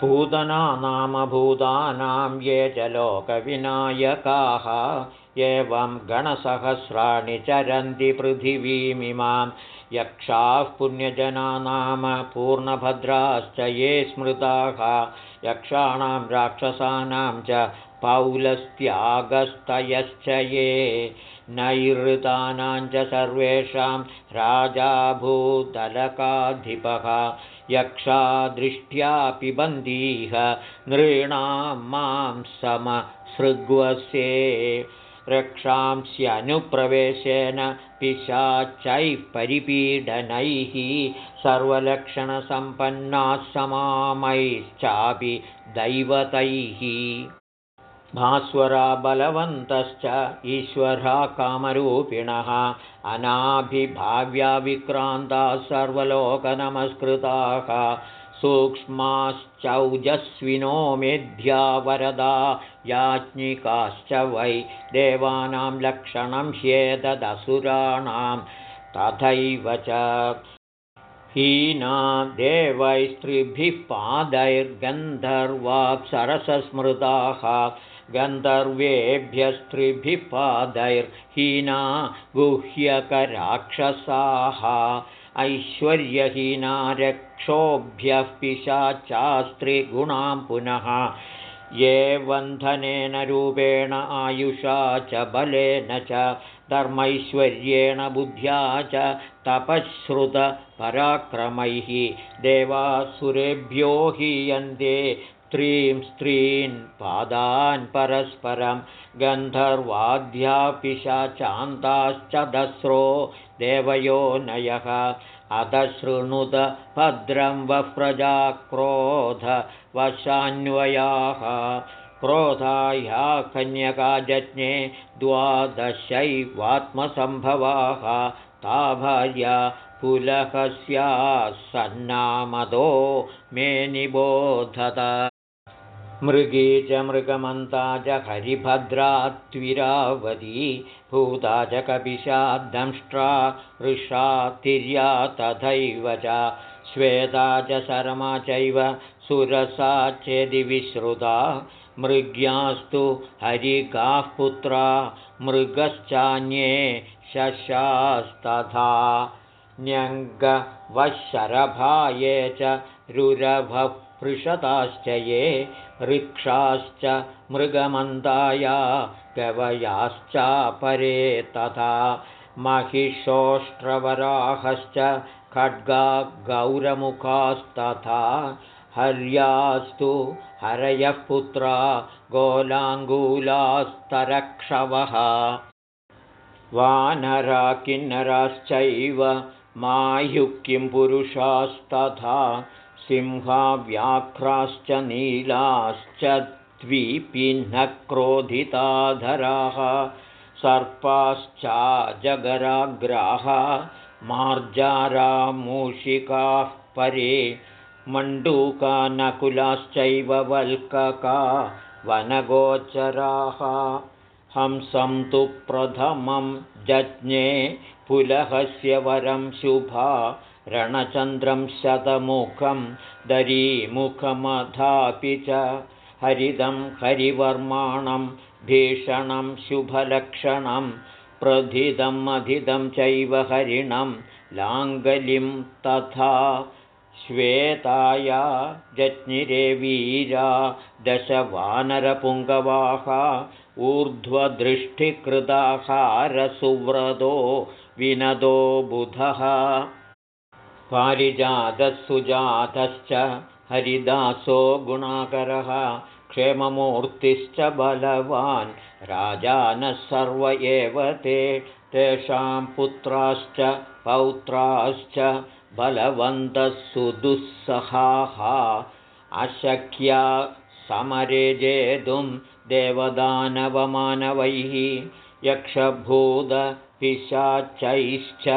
पूतना नाम भूतानां ये च लोकविनायकाः एवं गणसहस्राणि चरन्ति पृथिवीमिमां। यक्षाः पुण्यजना नाम पूर्णभद्राश्च ये स्मृताः यक्षाणां राक्षसानां च पौलस्त्यागस्तयश्च ये नैरृतानां च सर्वेषां राजा भूतलकाधिपः यक्षा दृष्ट्या पिबन्दीह नृणां मां समसृग्वसे रक्षांस्यनुप्रवेशेन पिशाचैः परिपीडनैः सर्वलक्षणसम्पन्नाः समामैश्चापि दैवतैः भास्वरा बलवन्तश्च ईश्वरा कामरूपिणः। अनाभिभाव्या विक्रान्ताः सर्वलोकनमस्कृताः। सूक्ष्माश्चौजस्विनो मेध्या वरदा। याज्ञिकाश्च वै देवानां लक्षणं ह्येतदसुराणां। तथैव च हीना देवैस्त्रिभिः पादैर्गन्धर्वाप्सरसस्मृताः गन्धर्वेभ्यस्त्रिभिः पादैर्हीना गुह्यकराक्षसाः ऐश्वर्यहीना रक्षोभ्यः पिशाचास्त्रिगुणां पुनः ये वन्धनेन रूपेण आयुषा च बलेन च धर्मैश्वर्येण बुद्ध्या च तपःश्रुतपराक्रमैः देवासुरेभ्यो हीयन्ते स्त्रीं स्त्रीन् पादान् परस्परं गन्धर्वाद्यापिशाचान्ताश्च दस्रो देवयो नयः। अधशृणुत भद्रं वः प्रजा क्रोधवशान्वयाः क्रोधाया कन्यकाजज्ञे द्वादशैवात्मसम्भवाः। ता भार्या पुलहस्याः सन्नामदो मे निबोधत मृगी च मृगमन्ता च हरिभद्रात्विरावती भूता च कपिशाद्दंष्ट्रा वृषा तिर्या तथैव च श्वेता च शरमा चैव सुरसा चेदिविश्रुता मृग्यास्तु हरिकाः पुत्रा मृगश्चान्ये शशास्तथा न्यङ्गवशरभाये च रुरभः पृषताश्च ये ऋक्षाश्च मृगमन्दाया गवयाश्चापरे तथा महिषोष्ट्रवराहश्च खड्गा गौरमुखास्तथा हर्यास्तु हरयः पुत्रा गोलाङ्गूलास्तरक्षवः। वानरा किन्नराश्चैव मायुक्किं पुरुषास्तथा सिंहाव्याघ्राश्च नीलाश्च द्विपिन्नक्रोधिताधराः सर्पाश्चाजगराग्राः मार्जारामूषिकाः परे मण्डूकानकुलाश्चैव वल्कका वनगोचराः। हंसं तु प्रथमं जज्ञे पुलहस्य वरं शुभा रणचन्द्रं शतमुखं दरीमुखमथापि च हरिदं हरिवर्माणं भीषणं शुभलक्षणं प्रथितम् अधिदं चैव हरिणं लाङ्गलिं तथा श्वेताया जज्ञिरे वीरा दशवानरपुङ्गवाः ऊर्ध्वदृष्टिकृताहारसुव्रतो विनदो बुधः पारिजातः हरिदासो गुणाकरः क्षेममूर्तिश्च बलवान्। राजानः सर्व एव ते तेषां पुत्राश्च पौत्राश्च बलवन्तः सुदुःसहाः अशक्या समरे जेतुं देवदानवमानवैः यक्षभूतपिशाचैश्च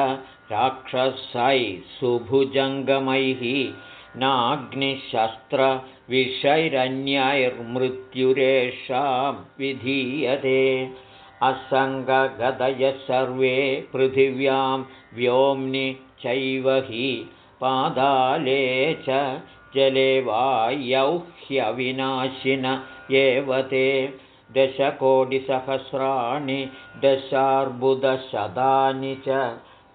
राक्षसैः सुभुजङ्गमैः नाग्निशस्त्रविषैरन्यैर्मृत्युरेषां विधीयते। असङ्गगदयः सर्वे पृथिव्यां व्योम्नि चैव हि पादाले च जले वायौ ह्यविनाशिन एव ते। दशकोटिसहस्राणि दशार्बुदशतानि च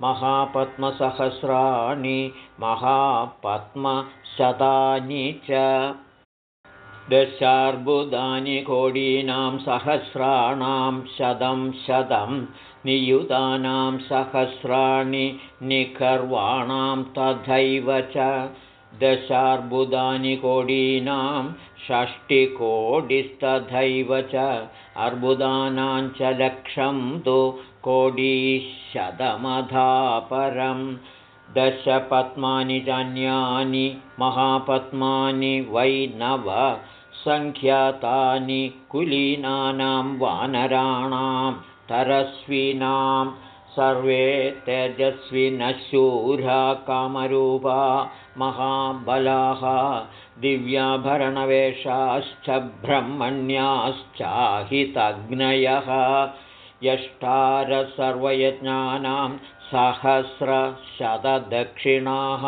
महापद्मसहस्राणि महापद्मशतानि च। दशार्बुदानि कोडीनां सहस्राणां शतं शतं नियुतानां सहस्राणि निखर्वाणां तथैव च। दशार्बुदानि कोडीनां षष्टिकोटिस्तथैव च। अर्बुदानां च लक्षं तु कोडीशतमधापरं दशपद्मानि चान्यानि महापद्मानि वै नव सङ्ख्यातानि कुलीनानां वानराणां तरस्विनां सर्वे तेजस्विनशूरा कामरूपा महाबलाः दिव्याभरणवेषाश्च ब्रह्मण्याश्चाहितग्नयः यष्टारसर्वयज्ञानां सहस्रशतदक्षिणाः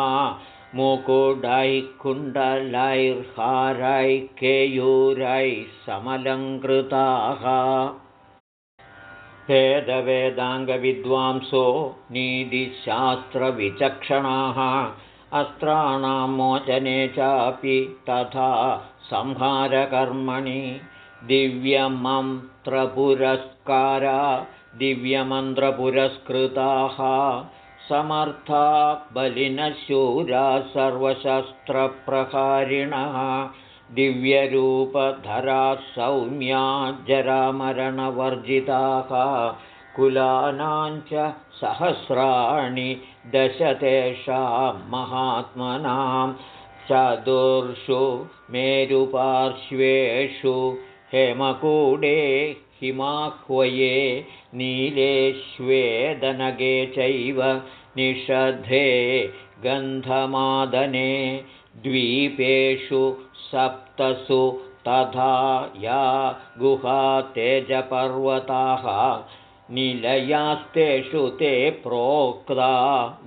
मुकुडैः कुण्डलैर्हारैः केयूरैः समलङ्कृताः। वेदवेदाङ्गविद्वांसो नीतिशास्त्रविचक्षणाः अस्त्राणां मोचने चापि तथा संहारकर्मणि दिव्यमन्त्रपुरस्कारा दिव्यमन्त्रपुरस्कृताः समर्था बलिनशूरा सर्वशस्त्रप्रकारिणः दिव्यरूपधरा सौम्या जरामरणवर्जिताः कुलानां च सहस्राणि दश तेषां महात्मनां चतुर्षु मेरुपार्श्वेषु हेमकूडे हिमाह्वये नीले श्वेदनगे चैव निषधे गन्धमादने द्वीपेषु सप्तसु तथा या गुहा तेजपर्वताः निलयास्तेषु ते प्रोक्ता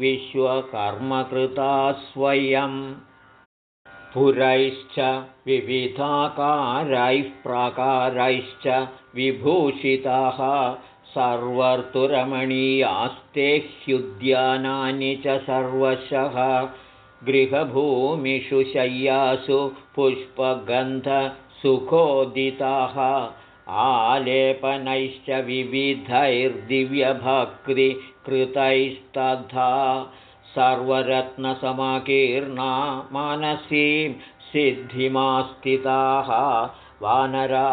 विश्वकर्मकृता स्वयं पुरैश्च विविधाकारैः प्राकारैश्च विभूषिताः सर्वर्तुरमणीयास्ते ह्युद्यानानि च सर्वशः। गृहभूमिषु शय्यासु पुष्पगन्धसुखोदिताः। आलेपनैश्च विविधैर्दिव्यभक्तिकृतैस्तथा सर्वरत्नसमाकीर्णा मानसीं सिद्धिमास्थिताः वानरा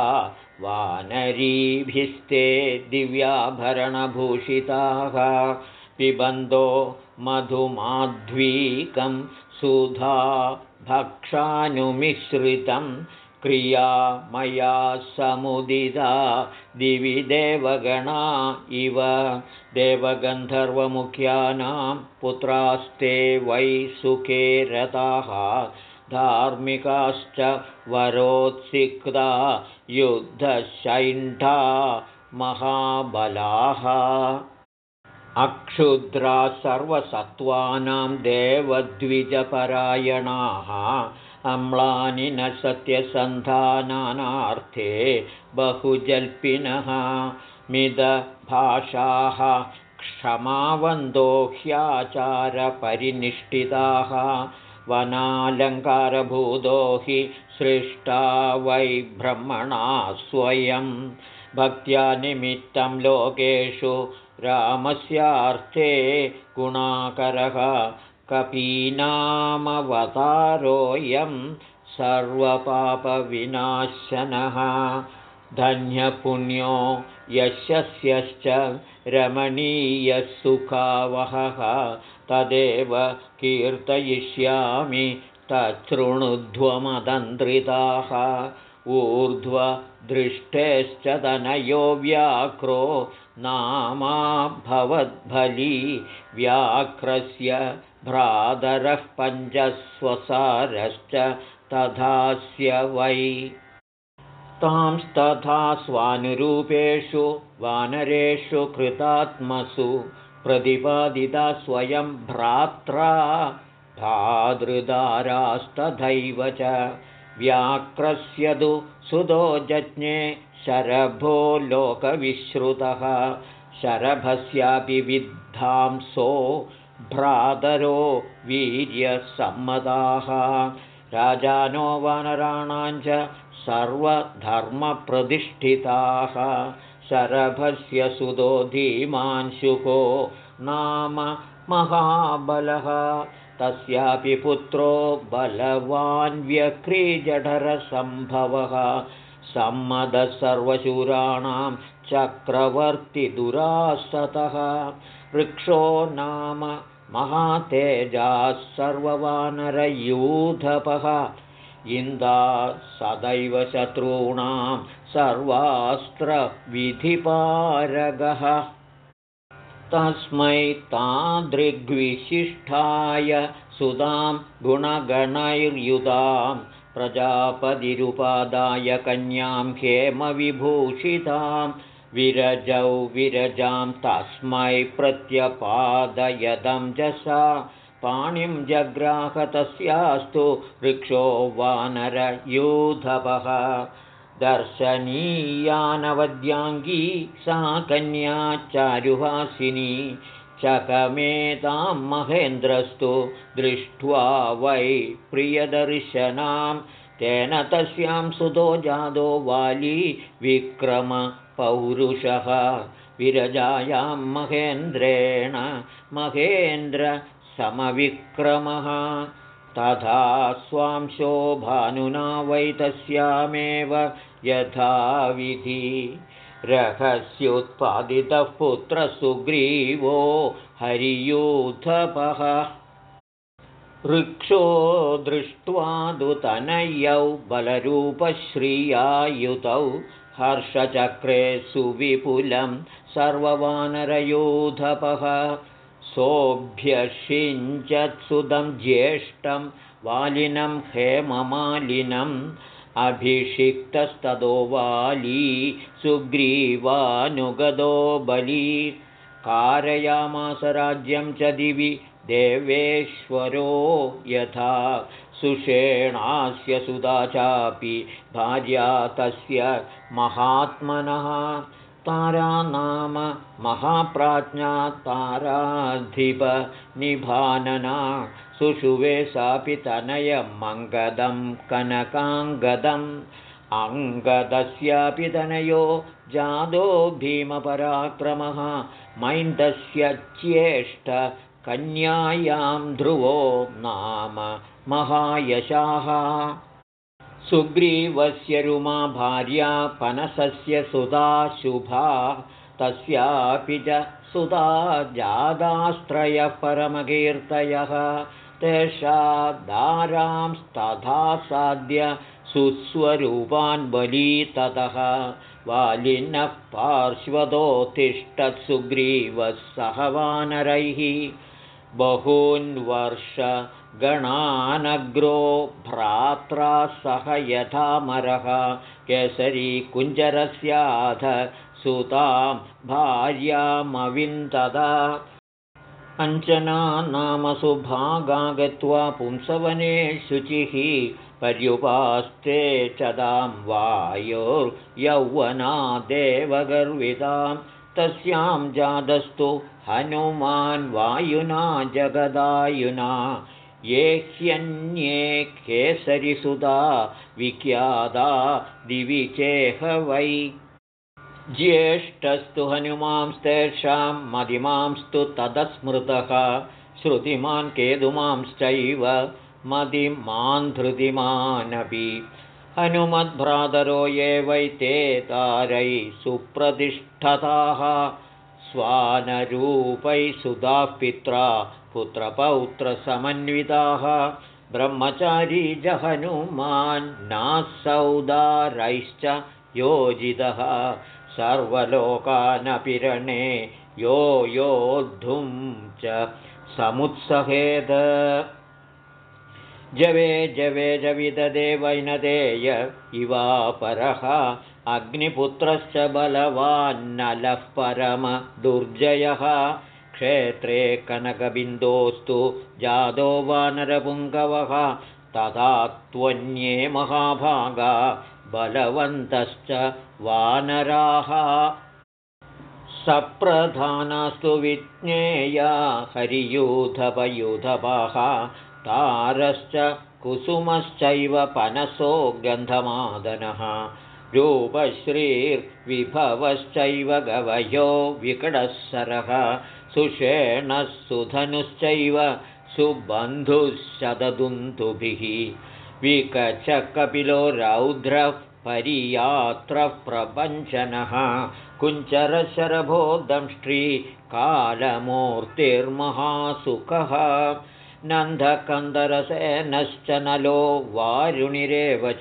वानरीभिस्ते दिव्याभरणभूषिताः पिबन्धो मधुमाध्वीकं सुधा भक्षानुमिश्रितं क्रिया मया समुदिता दिवि देवगणा इव। देवगन्धर्वमुख्यानां पुत्रास्ते वै सुखे रताः धार्मिकाश्च वरोत्सिक्ता युद्धशैण्ठा महाबलाः। अक्षुद्रा सर्वसत्त्वानां देवद्विजपरायणाः अम्लानि न सत्यसन्धानानार्थे बहुजल्पिनः मिदभाषाः क्षमावन्दो ह्याचारपरिनिष्ठिताः वनालङ्कारभूतो हि सृष्टा वै ब्रह्मणा स्वयं भक्त्या निमित्तं लोकेषु रामस्यार्थे गुणाकरः कपीनामवतारोऽयं सर्वपापविनाशनः। धन्यपुण्यो यशस्यश्च रमणीयसुखावहः। तदेव कीर्तयिष्यामि तच्छृणुध्वमदन्त्रिताः ऊर्ध्वदृष्टेश्च तनयो व्याक्रो नामा भवद्भली। व्याघ्रस्य भ्रातरः पञ्चस्वसारश्च तथास्य वै। तांस्तथा स्वानुरूपेषु वानरेषु कृतात्मसु प्रतिपादिता स्वयं भ्रात्रा। भादृदारास्तथैव च व्याक्रस्यतु सुदो जज्ञे शरभो लोकविश्रुतः। शरभस्यापि विद्धांसो भ्रातरो वीर्यसम्मताः राजानो वानराणाञ्च सर्वधर्मप्रतिष्ठिताः। शरभस्य सुतो धीमांशुको नाम महाबलः तस्यापि पुत्रो बलवान् व्यक्रीजठरसम्भवः सम्मदः सर्वशूराणां चक्रवर्तिदुरासतः वृक्षो नाम महातेजाः सर्ववानरयूधपः। इन्दा सदैव शत्रूणां सर्वास्त्रविधिपारगः तस्मै तादृग्विशिष्ठाय सुधां गुणगणैर्युधां प्रजापतिरुपादाय कन्यां हेमविभूषितां विरजौ विरजां तस्मै प्रत्यपादयदं जसा पाणिं जग्राहतस्यास्तु वृक्षो वानरयूधपः दर्शनीयानवद्याङ्गी सा कन्या चारुहासिनी चकमेतां महेन्द्रस्तु दृष्ट्वा वै प्रियदर्शनां तेन तस्यां सुतो जादो वाली विक्रमपौरुषः। विरजायां महेन्द्रेण महेन्द्रसमविक्रमः तथा स्वांशो भानुना वै तस्यामेव यथाविधि रहस्योत्पादितः पुत्रसुग्रीवो हरियूथपः वृक्षो दृष्ट्वा दुतनयौ बलरूपश्रियायुतौ हर्षचक्रे सुविपुलं सर्ववानरयूधपः। सोऽभ्यषिञ्चत्सुदं ज्येष्ठं वालिनं हेममालिनम् अभिषिक्तस्ततो वाली सुग्रीवानुगदो बली। कारयामास राज्यं च दिवि देवेश्वरो यथा। सुषेणास्य सुधा चापि भार्या तस्य महात्मनः। तारा नाम महाप्राज्ञा ताराधिपनिभानना सुषुवे सापि तनयमङ्गदं कनकाङ्गदम्। अङ्गदस्यापि तनयो जादो भीमपराक्रमः। मैन्दस्य कन्यायां ध्रुवो नाम महायशाः। सुग्रीवस्य रुमा भार्या पनसस्य सुधा शुभा। तस्यापि च सुधा जादास्त्रयः परमकीर्तयः तेषादारांस्तथा साध्य सुस्वरूपान् बली ततः वालिनः पार्श्वतोत्तिष्ठत्सुग्रीवः सह वानरैः बहून्वर्ष गणानग्रो भ्रात्रा सह यथामरः। केसरी कुञ्जरस्याध सुतां भार्यामविन्ददा अञ्जना नाम सुभागा गत्वा पुंसवने शुचिः पर्युपास्ते चदां वायोर्यौवना देवगर्वितां तस्यां जातस्तु हनुमान् वायुना जगदायुना ये ह्यन्ये केसरिसुधा विख्याता दिवि चेह वै ज्येष्ठस्तु हनुमांस्तेषां मदिमांस्तु तदस्मृतः श्रुतिमान् केतुमांश्चैव मदिमान्धृतिमानपि हनुमद्भ्रातरो ये वै ते तारै सुप्रतिष्ठताः स्वानरूपै सुधाः पित्रा पुत्रपौत्रसमन्विताः। ब्रह्मचारी जहनुमान्नासौदारैश्च योजितः सर्वलोकानपिरणे यो योद्धुं च समुत्सहेद। जवे जवे जविददे वैनदेय इवापरः अग्निपुत्रश्च बलवान्नलः परमदुर्जयः क्षेत्रे कनकबिन्दोस्तु जादो वानरपुङ्गवः तथा त्वन्ये महाभागा बलवन्तश्च वानराः सप्रधानास्तु विज्ञेया हरियूथपयूथपाः तारश्च कुसुमश्चैव पनसो गन्धमादनः रूपश्रीर्विभवश्चैव गवयो विकटस्सरः सुषेणः सुधनुश्चैव सुबन्धुशतदुन्दुभिः विकचकपिलो रौद्रः परियात्रः प्रपञ्चनः कुञ्चरशरभो कालमूर्तिर्महासुखः। नन्दकन्दरसेनश्च नलो वारुणिरेव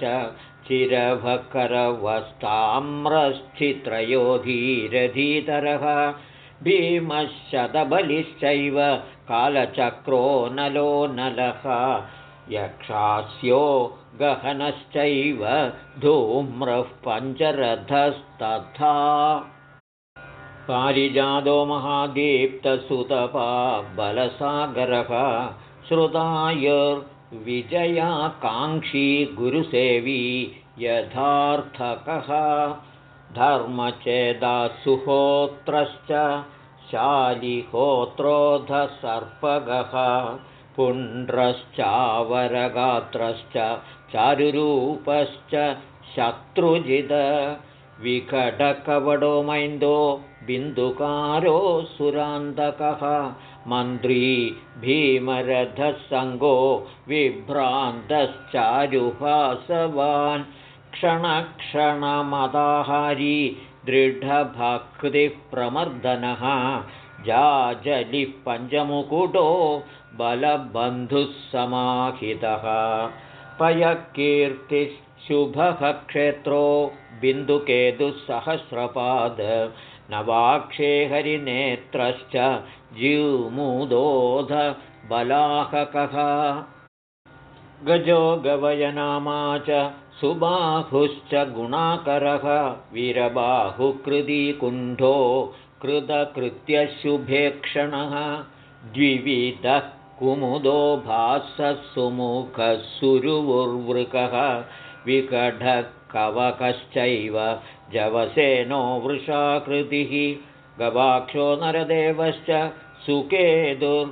चिरभकरवस्ताम्रश्चित्रयो धीरधीतरः भीमशतबलिश्चैव कालचक्रो नलो नलः यक्षास्यो गहनश्चैव धूम्रः पञ्चरथस्तथा। पारिजातो महादीप्तसुतपा बलसागरः श्रुतायुर्विजयाकाङ्क्षी गुरुसेवी यथार्थकः। धर्मचेदासुहोत्रश्च शालिहोत्रोधसर्पगः पुण्ड्रश्चावरगात्रश्च चारुरूपश्च शत्रुजिद। विकटकवडो मैन्दो बिन्दुकारो सुरान्तकः। मन्त्री भीमरथसङ्गो विभ्रान्तश्चारुहासवान् क्षणक्षणमदाहारी दृढभक्तिः प्रमर्दनः जाजलिः पञ्चमुकुटो बलबन्धुः समाहितः पयकीर्तिशुभः क्षेत्रो बिन्दुकेतुसहस्रपाद। नवाक्षे हरिनेत्रश्च बलाहकः। गजो गवयनामा च सुबाहुश्च गुणाकरः। वीरबाहुकृतिकुण्ठो कृतकृत्यशुभेक्षणः द्विविधः कुमुदो भासः सुमुखः सुरुवुर्वृकः विकढकवकश्चैव जवसेनो वृषाकृतिः गवाक्षो नरदेवश्च सुकेतुर्विमलाननः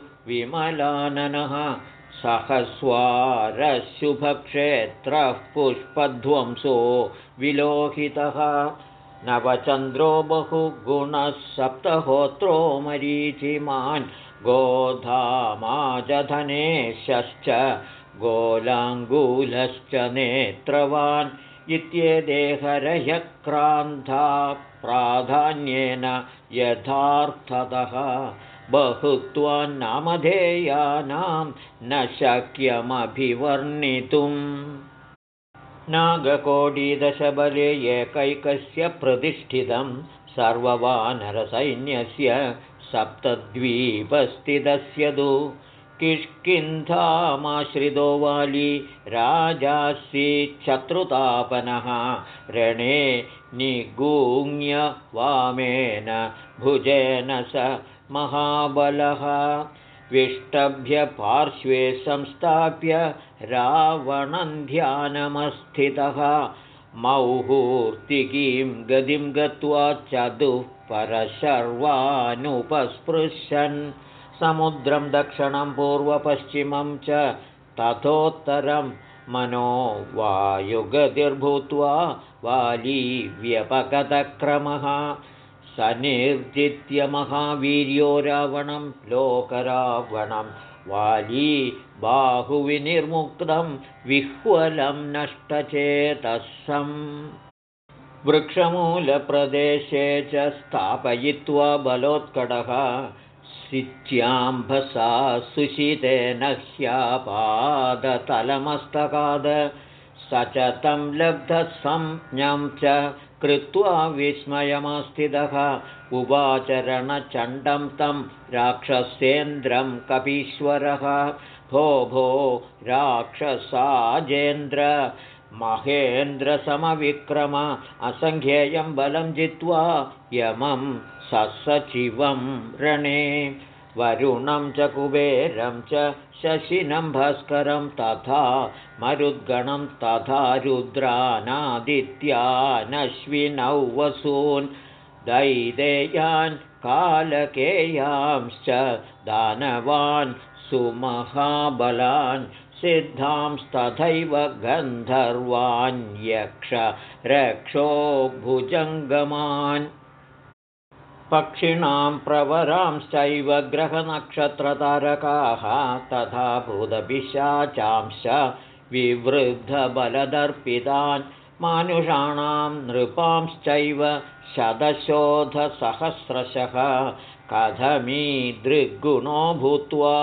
सहस्वारशुभक्षेत्रः पुष्पध्वंसो विलोहितः नवचन्द्रो बहुगुणः सप्तहोत्रो मरीचिमान् गोधामाजधनेशश्च गोलाङ्गूलश्च नेत्रवान् इत्येदेहरह्यक्रान्ता प्राधान्येन यथार्थतः बहुत्वान्नामधेयानां न शक्यमभिवर्णितुम् नागकोटिदशबले एकैकस्य प्रतिष्ठितं सर्ववानरसैन्यस्य सप्तद्वीपस्थितस्य तु। किष्किन्धामाश्रितो वाली राजासीच्छत्रुतापनः रणे निगूङ्य वामेन भुजेन स महाबलः विष्टभ्य पार्श्वे संस्थाप्य रावणन्ध्यानमस्थितः मौहूर्तिकीं गतिं गत्वा चतुःपरशर्वानुपस्पृशन् समुद्रं दक्षिणं पूर्वपश्चिमं च तथोत्तरं मनो वायुगतिर्भूत्वा वाली व्यपगतक्रमः स निर्जित्य महावीर्यो रावणं लोकरावणं वाली बाहुविनिर्मुक्तं विह्वलं नष्टचेतसं वृक्षमूलप्रदेशे च स्थापयित्वा बलोत्कटः सिच्याम्भसा सुशितेन ह्यापादतलमस्तकाद स च तं लब्धसंज्ञं च कृत्वा विस्मयमस्थितः उवाचरणचण्डं तं राक्षसेन्द्रं कपीश्वरः। भो भो राक्षसाजेन्द्र महेन्द्रसमविक्रम असङ्ख्येयं बलं जित्वा यमं ससचिवं रणे वरुणं च कुबेरं च शशिनं भास्करं तथा मरुद्गणं तथा रुद्रानादित्यानश्विनौ वसून् दैदेयान् कालकेयांश्च दानवान् सुमहाबलान् सिद्धांस्तथैव गन्धर्वान्यक्ष रक्षो भुजङ्गमान् पक्षिणां प्रवरांश्चैव ग्रहनक्षत्रतारकाः तथा भूतपिशाचांश्च विवृद्धबलदर्पितान् मानुषाणां नृपांश्चैव शतशोधसहस्रशः कथमीदृग्गुणो भूत्वा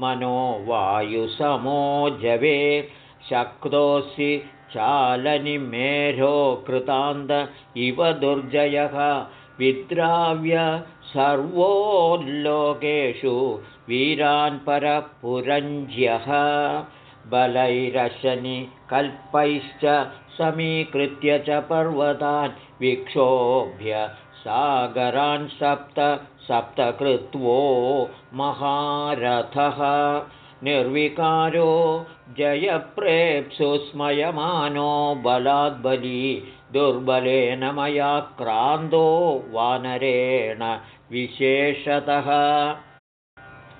मनो वायुसमो जवे शक्तोऽसि चालनिमेरो कृतान्त इव दुर्जयः विद्राव्य सर्वोल्लोकेषु वीरान् परपुरञ्ज्यः। बलैरशनि कल्पैश्च समीकृत्य च पर्वतान् विक्षोभ्य सागरान् सप्त सप्तकृत्वो महारथः निर्विकारो जयप्रेप्सुस्मयमानो बलाद्बली दुर्बलेन मया क्रान्तो वानरेण विशेषतः।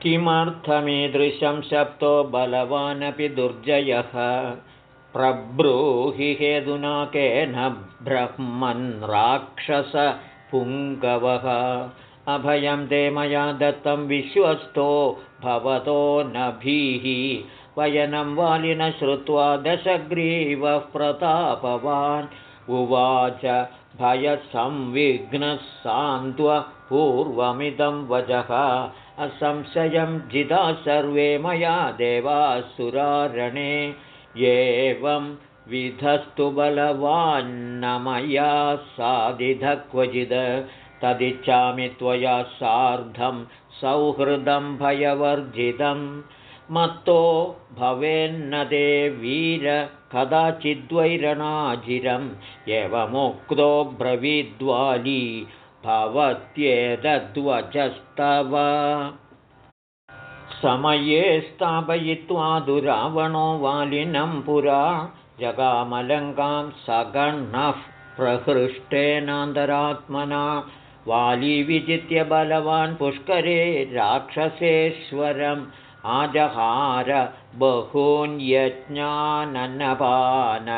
किमर्थमीदृशं शप्तो बलवानपि दुर्जयः? प्रब्रूहि हेदुना केन ब्रह्मन् राक्षसपुङ्गवः अभयं ते मया दत्तं विश्वस्तो भवतो नभीः वयनं वालिन श्रुत्वा दशग्रीवः प्रतापवान्। उवाच भयसंविघ्नः सान्त्वपूर्वमिदं वचः असंशयं जिदा सर्वे मया देवासुरारणे। एवं विधस्तु बलवान्न मया साधिध क्वचिद् तदिच्छामि त्वया सार्धं सौहृदं भयवर्जितं। मत्तो भवेन्न ते वीर कदाचिद्वैरणाजिरम् एवमुक्तो ब्रवीद्वाली भवत्येतद्वचस्तव। समये स्थापयित्वा दुरावणो वालिनं पुरा जगामलङ्कां सगणः प्रहृष्टेनान्तरात्मना वाली विजित्य बलवान् पुष्करे राक्षसेश्वरम् आजहार बहून्यज्ञाननपान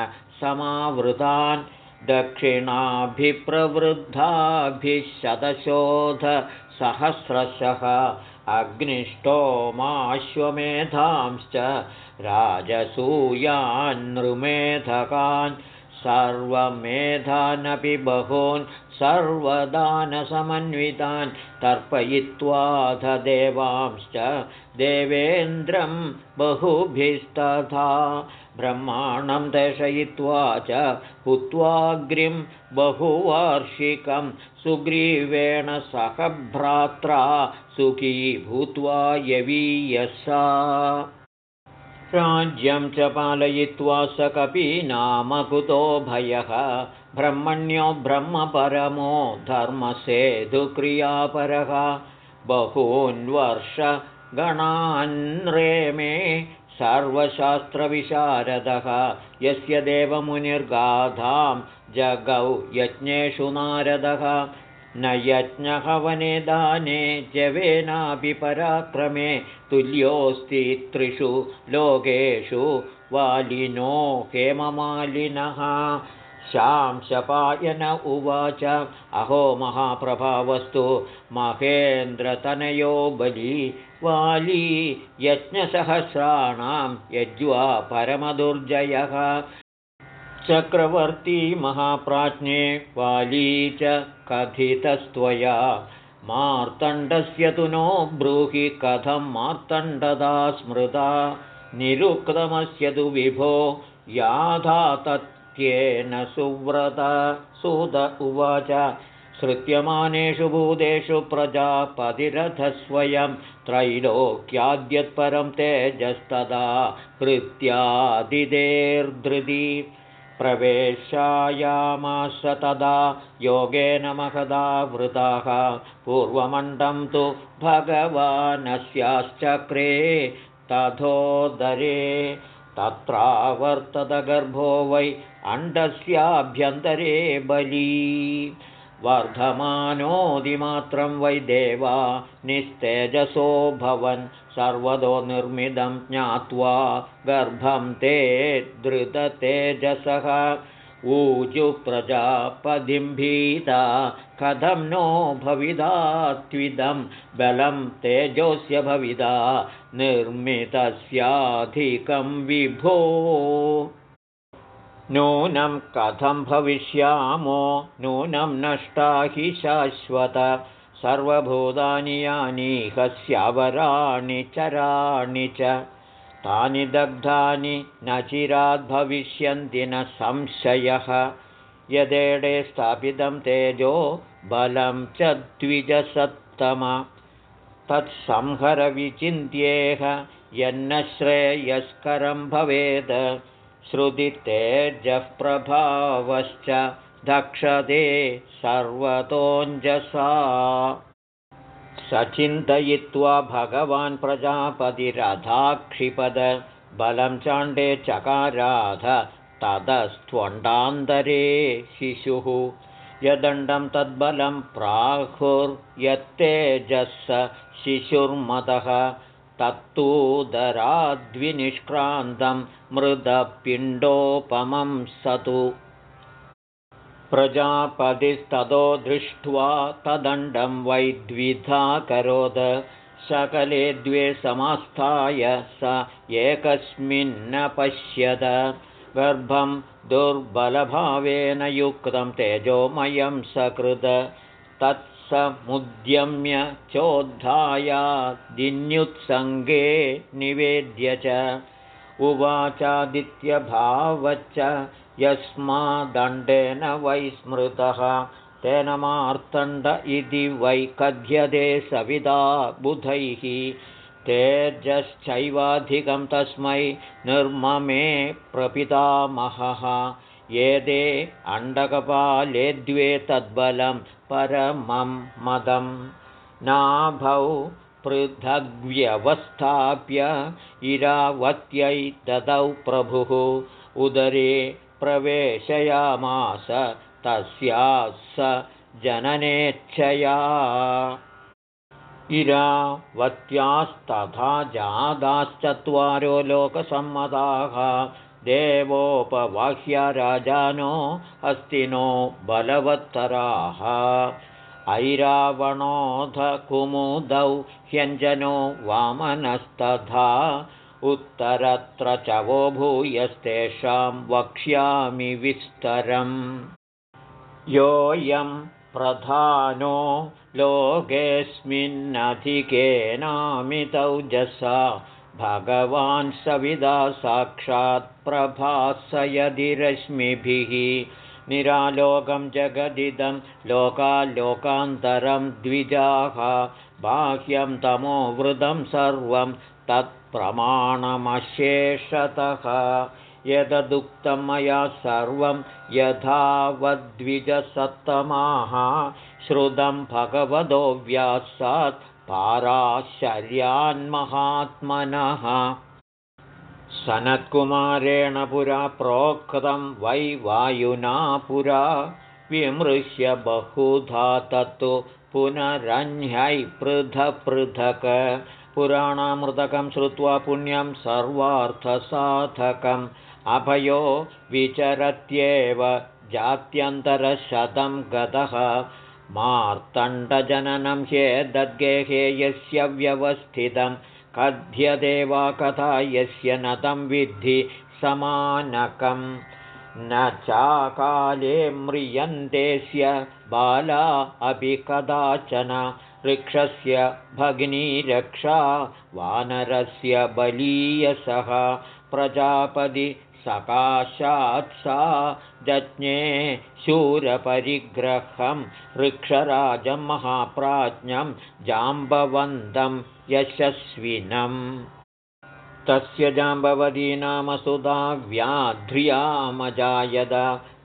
समावृतान् दक्षिणाभिप्रवृद्धाभिः शतशोधसहस्रशः अग्निष्टोमाश्वमेधांश्च राजसूयान्नृमेधकान् सर्वमेधानपि बहून् सर्वदानसमन्वितान् तर्पयित्वाथ देवांश्च देवेन्द्रं बहुभिस्तथा ब्रह्माणं दर्शयित्वा च हुत्वाग्रिं बहुवार्षिकं सुग्रीवेण सह भ्रात्रा सुखी भूत्वा यवीयसा राज्यं च पालयित्वा स कपि नाम कुतो भयः। ब्रह्मण्यो ब्रह्मपरमो धर्मसेतुक्रियापरः। बहून्वर्षगणान्रेमे सर्वशास्त्रविशारदः। यस्य देवमुनिर्गाधां जगौ यज्ञेषु नारदः न यज्ञहवने दाने जवेनापि पराक्रमे तुल्योऽस्ति त्रिषु लोकेषु वालिनो हेममालिनः। शांशपायन उवाच अहो महाप्रभावस्तु महेन्द्रतनयो बली वाली यज्ञसहस्राणां यज्वा परमदुर्जयः चक्रवर्ती महाप्राज्ञे वाली च कथितस्त्वया। मार्तण्डस्य तु नो ब्रूहि कथं मार्तण्डदा स्मृता। निरुक्तमस्य तु विभो याधा तत्येन सुव्रत। सुद उवाच श्रुत्यमानेषु भूतेषु प्रजापतिरथस्वयं त्रैलोक्याद्यत्परं तेजस्तदा कृत्यादिदेर्धृति प्रवेशायामास तदा योगेन महदा वृताः। पूर्वमण्डं तु भगवानस्याश्चक्रे तथोदरे तत्रावर्ततगर्भो वै अण्डस्याभ्यन्तरे बली वर्धमानोदिमात्रं वै देवा निस्तेजसो भवन् सर्वतो निर्मिदं ज्ञात्वा गर्भं ते धृततेजसः। ऊजुप्रजापदिं भीता कथं नो भविदा त्विदं बलं तेजोस्य भविदा निर्मितस्याधिकं विभो नूनं कथं भविष्यामो नूनं नष्टा हि शाश्वत। सर्वभूतानि यानि कस्यावराणि चराणि च। तानि दग्धानि न चिराद्भविष्यन्ति न संशयः। यदेडे स्थापितं तेजो बलं च द्विजसत्तम। तत्संहरविचिन्त्येह यन्न श्रेयस्करं भवेत् श्रुतितेजः प्रभावश्च दक्षते सर्वतोऽञ्जसा। सचिन्तयित्वा भगवान् प्रजापतिरथाक्षिपद बलं चाण्डे चकाराध ततस्त्वण्डान्तरे शिशुः। यदण्डं तद्बलं प्राहुर्यत्तेजः शिशुर्मतः तत्तूदराद्विनिष्क्रान्तं मृदपिण्डोपमं सतु। प्रजापतिस्ततो दृष्ट्वा तदण्डं वैद्विधाकरोद सकले द्वे समास्थाय स एकस्मिन्न पश्यत गर्भं दुर्बलभावेन युक्तं तेजोमयं सकृद तत्समुद्यम्य चोद्धायादिन्युत्सङ्गे निवेद्य च। उवाचादित्यभावच्च यस्मादण्डेन वै स्मृतः। तेन मार्तण्ड इति वै कथ्यते सविदा बुधैः। तेजश्चैवाधिकं तस्मै निर्ममे प्रपितामहः। ये अण्डकपाले द्वे तद्बलं परमं मदं। नाभौ पृथग्व्यवस्थाप्य इरावत्यै ददौ प्रभुः। उदरे प्रवेशयामास तस्याः स जननेच्छया। इरावत्यास्तथा जादाश्चत्वारो लोकसम्मताः देवोपवाह्य राजानो हस्तिनो बलवत्तराः। ऐरावणोऽध कुमुदौ ह्यञ्जनो वामनस्तथा। उत्तरत्र च वो भूयस्तेषां वक्ष्यामि विस्तरम्। योऽयं प्रधानो लोकेऽस्मिन्नधिकेनामितौजसा भगवान् सविदा साक्षात्प्रभासयधिरश्मिभिः निरालोकं जगदिदं लोकालोकान्तरं द्विजाः। बाह्यं तमोवृतं सर्वं तत्प्रमाणमशेषतः। यदुक्तं मया सर्वं यथावद्विजसत्तमाः। श्रुतं भगवतो व्यासात् पाराशर्यान्महात्मनः। सनत्कुमारेण पुरा प्रोक्तं वै वायुना पुरा विमृश्य बहुधा तत्तु पुनरन्यै पृथक् पुराणामृतकं श्रुत्वा पुण्यं सर्वार्थसाधकम्। अभयो विचरत्येव जात्यन्तरशतं गतः मार्तण्डजननं ह्येदद्गेहे यस्य व्यवस्थितं कथ्यते वा कथा यस्य न तं विद्धि समानकं न चाकाले म्रियन्तेस्य बाला अपि कदाचन वृक्षस्य भगिनीरक्षा वानरस्य बलीयसः प्रजापति सकाशात् सा जज्ञे शूरपरिग्रहं वृक्षराजं महाप्राज्ञं जाम्बवन्दं यशस्विनम् तस्य जाम्बवती नाम सुधा व्याध्र्यामजायद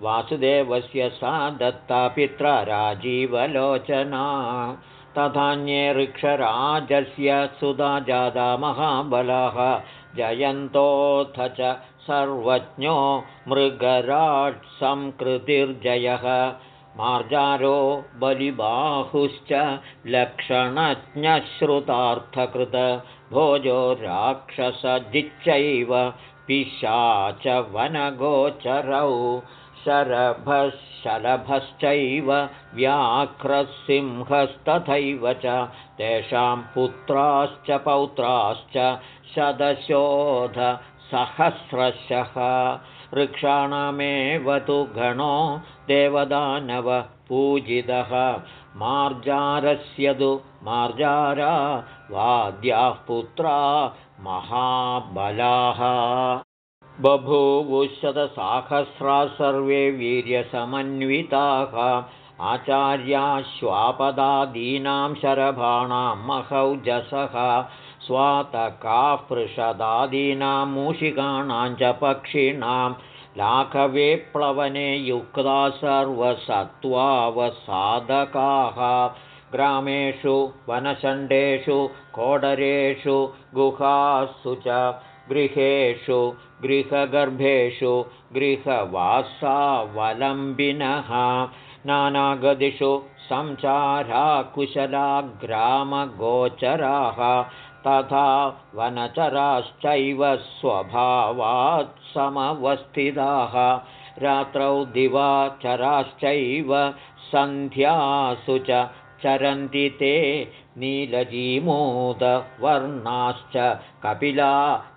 वासुदेवस्य सा दत्ता पित्रा राजीवलोचना। तथान्ये ऋक्षराजस्य सुधा जादा महाबलः जयन्तोऽथ च सर्वज्ञो मृगराट्संकृतिर्जयः मार्जारो बलिबाहुश्च लक्षणज्ञश्रुतार्थकृत। भोजो राक्षसजिच्चैव पिशाच वनगोचरौ। शरभशलभश्चैव व्याघ्रसिंहस्तथैव च। तेषां पुत्राश्च पौत्राश्च शतशोधसहस्रशः वृक्षाणामेव तु गणो देवदानवपूजितः मार्जारस्य तु मार्जारा वाद्याः पुत्रा महाबलाः। बभूवुशतसाहस्रा सर्वे वीर्यसमन्विताः। आचार्याश्वापदादीनां शरभाणां महौजसः स्वातकाः पृषदादीनां मूषिकाणां च पक्षिणां लाघवेप्लवने युक्ता सर्वसत्त्वावसाधकाः ग्रामेषु वनचण्डेषु कोडरेषु गुहासु च गृहेषु गृहगर्भेषु गृहवासावलम्बिनः। नानागदिषु कुशला ग्रामगोचराः तथा वनचराश्चैव स्वभावात् समवस्थिताः। रात्रौ दिवाचराश्चैव सन्ध्यासु च चरन्ति ते नीलजीमोदवर्णाश्च कपिला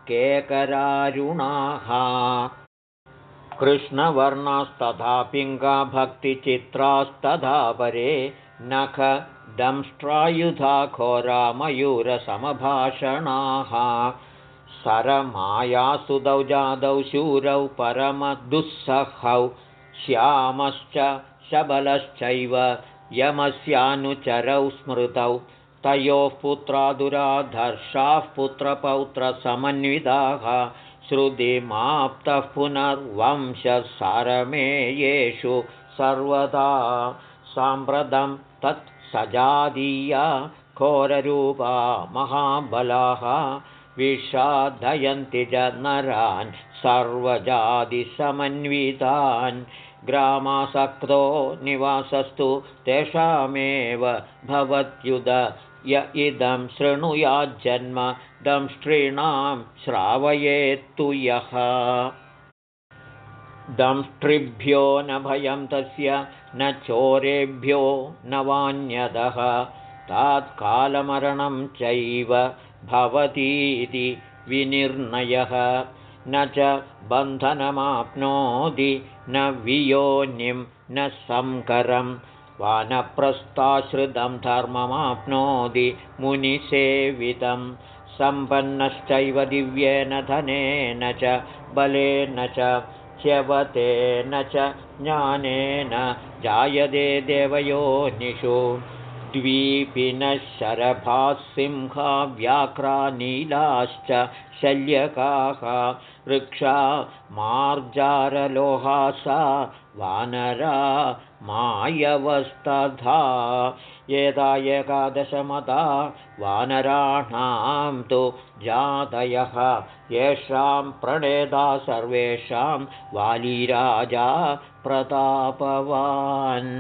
केकरारुणाः। कृष्णवर्णास्तथा पिङ्गाभक्तिचित्रास्तथा परे नख दंष्ट्रायुधा घोरामयूरसमभाषणाः सरमायासुदौ जादौ शूरौ परमदुःसहौ श्यामश्च शबलश्चैव यमस्यानुचरौ स्मृतौ। तयोः पुत्रादुराधर्षाः पुत्रपौत्रसमन्विताः। श्रुतिमाप्तः पुनर्वंशसारमेयेषु सर्वदा साम्प्रतं तत् सजादीया घोररूपा महाबलाः विषादयन्ति च नरान् सर्वजातिसमन्वितान् ग्रामासक्तो निवासस्तु तेषामेव भवत्युद य इदं शृणुयाज्जन्म दंष्ट्रीणां श्रावयेत्तु यः दंष्ट्रिभ्यो न भयं तस्य न चोरेभ्यो न वान्यदः तात्कालमरणं चैव भवतीति विनिर्णयः। न च बन्धनमाप्नोति न वियोनिं न संकरम् वानप्रस्थाश्रितं धर्ममाप्नोति मुनिसेवितं। सम्पन्नश्चैव दिव्येन धनेन च बलेन च च्यवतेन च ज्ञानेन जायते देवयोनिषु। द्वीपिनः शरभासिंहा व्याघ्रा नीलाश्च शल्यकाः वृक्षा मार्जारलोहासा वानरा मायवस्तथा। एता एकादशमता वानराणां तु जातयः। येषां प्रणेता सर्वेषां वालीराजा प्रतापवान्